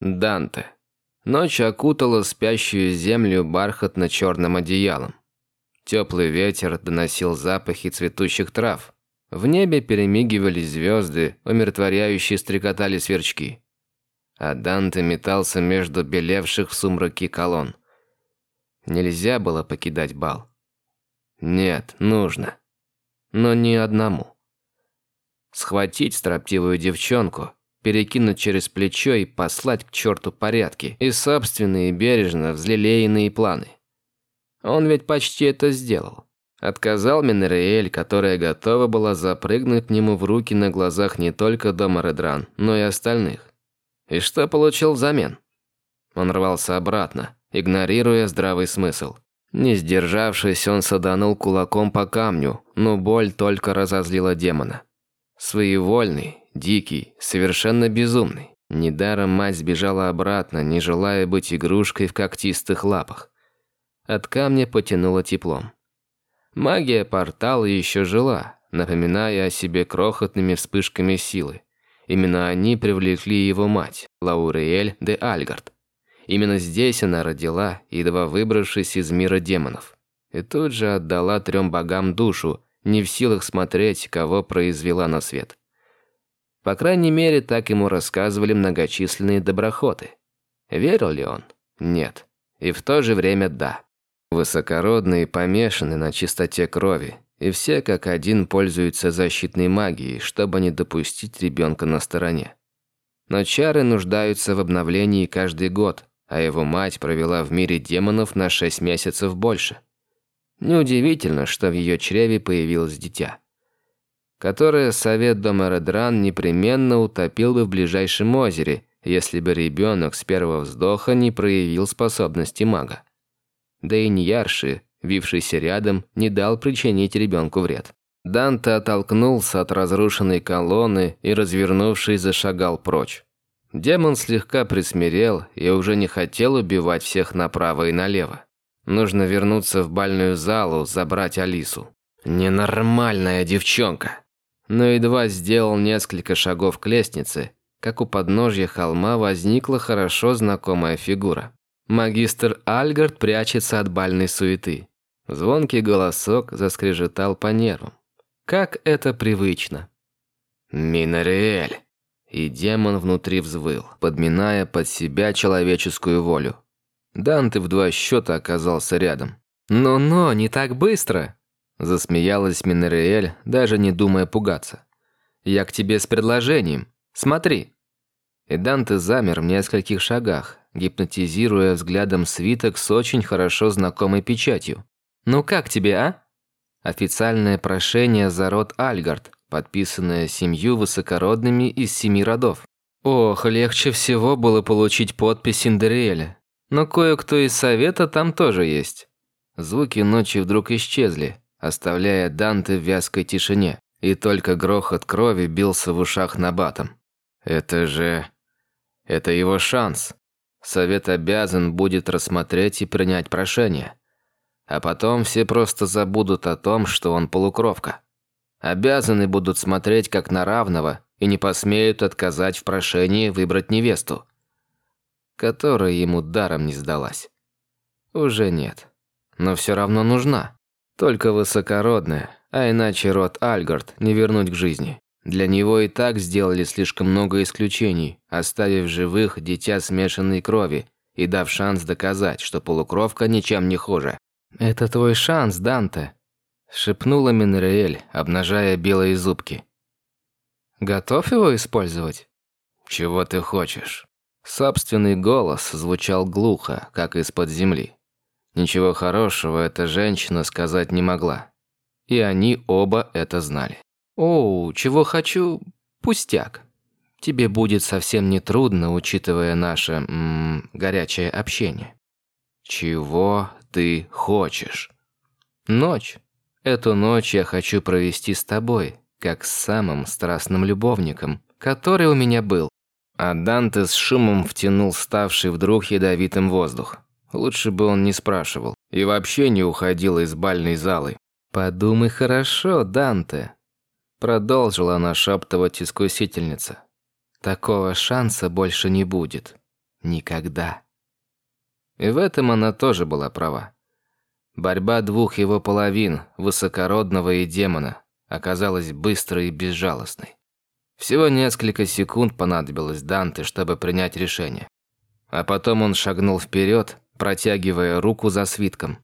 Данте. Ночь окутала спящую землю бархатно-черным одеялом. Теплый ветер доносил запахи цветущих трав. В небе перемигивались звезды, умиротворяющие стрекотали сверчки. А Данте метался между белевших в сумраке колонн. Нельзя было покидать бал. Нет, нужно. Но не одному. Схватить строптивую девчонку, перекинуть через плечо и послать к черту порядки и собственные бережно взлелеянные планы. Он ведь почти это сделал. Отказал Минериэль, которая готова была запрыгнуть к нему в руки на глазах не только дома Редран, но и остальных. И что получил взамен? Он рвался обратно, игнорируя здравый смысл. Не сдержавшись, он саданул кулаком по камню, но боль только разозлила демона. Своевольный, дикий, совершенно безумный. Недаром мать сбежала обратно, не желая быть игрушкой в когтистых лапах. От камня потянуло теплом. Магия портала еще жила, напоминая о себе крохотными вспышками силы. Именно они привлекли его мать, Лауриэль де Альгард. Именно здесь она родила, едва выбравшись из мира демонов. И тут же отдала трем богам душу, не в силах смотреть, кого произвела на свет. По крайней мере, так ему рассказывали многочисленные доброхоты. Верил ли он? Нет. И в то же время да. Высокородные помешаны на чистоте крови, и все как один пользуются защитной магией, чтобы не допустить ребенка на стороне. Но чары нуждаются в обновлении каждый год, а его мать провела в мире демонов на шесть месяцев больше. Неудивительно, что в ее чреве появилось дитя, которое совет дома Редран непременно утопил бы в ближайшем озере, если бы ребенок с первого вздоха не проявил способности мага. Да и Ньярши, вившийся рядом, не дал причинить ребенку вред. Данте оттолкнулся от разрушенной колонны и, развернувшись, зашагал прочь. Демон слегка присмирел и уже не хотел убивать всех направо и налево. Нужно вернуться в бальную залу, забрать Алису. Ненормальная девчонка. Но едва сделал несколько шагов к лестнице, как у подножья холма возникла хорошо знакомая фигура. Магистр Альгард прячется от бальной суеты. Звонкий голосок заскрежетал по нервам. Как это привычно. «Минариэль!» И демон внутри взвыл, подминая под себя человеческую волю. Данте в два счета оказался рядом. «Но-но, не так быстро!» Засмеялась Минариэль, даже не думая пугаться. «Я к тебе с предложением. Смотри!» И Данте замер в нескольких шагах, гипнотизируя взглядом свиток с очень хорошо знакомой печатью. «Ну как тебе, а?» Официальное прошение за род Альгард, подписанное семью высокородными из семи родов. Ох, легче всего было получить подпись Синдереля. Но кое-кто из совета там тоже есть. Звуки ночи вдруг исчезли, оставляя Данте в вязкой тишине, и только грохот крови бился в ушах набатом. Это же... Это его шанс. Совет обязан будет рассмотреть и принять прошение. А потом все просто забудут о том, что он полукровка. Обязаны будут смотреть как на равного и не посмеют отказать в прошении выбрать невесту, которая ему даром не сдалась. Уже нет. Но все равно нужна. Только высокородная, а иначе род Альгард не вернуть к жизни. Для него и так сделали слишком много исключений, оставив живых дитя смешанной крови и дав шанс доказать, что полукровка ничем не хуже. «Это твой шанс, Данте», – шепнула Минриэль, обнажая белые зубки. «Готов его использовать?» «Чего ты хочешь?» Собственный голос звучал глухо, как из-под земли. Ничего хорошего эта женщина сказать не могла. И они оба это знали. «О, чего хочу? Пустяк. Тебе будет совсем не трудно, учитывая наше -м, горячее общение». «Чего ты хочешь?» «Ночь. Эту ночь я хочу провести с тобой, как с самым страстным любовником, который у меня был». А Данте с шумом втянул ставший вдруг ядовитым воздух. Лучше бы он не спрашивал и вообще не уходил из бальной залы. «Подумай хорошо, Данте», Продолжила нашептывать искусительница. Такого шанса больше не будет. никогда. И в этом она тоже была права. Борьба двух его половин, высокородного и демона, оказалась быстрой и безжалостной. Всего несколько секунд понадобилось Данте, чтобы принять решение. А потом он шагнул вперед, протягивая руку за свитком.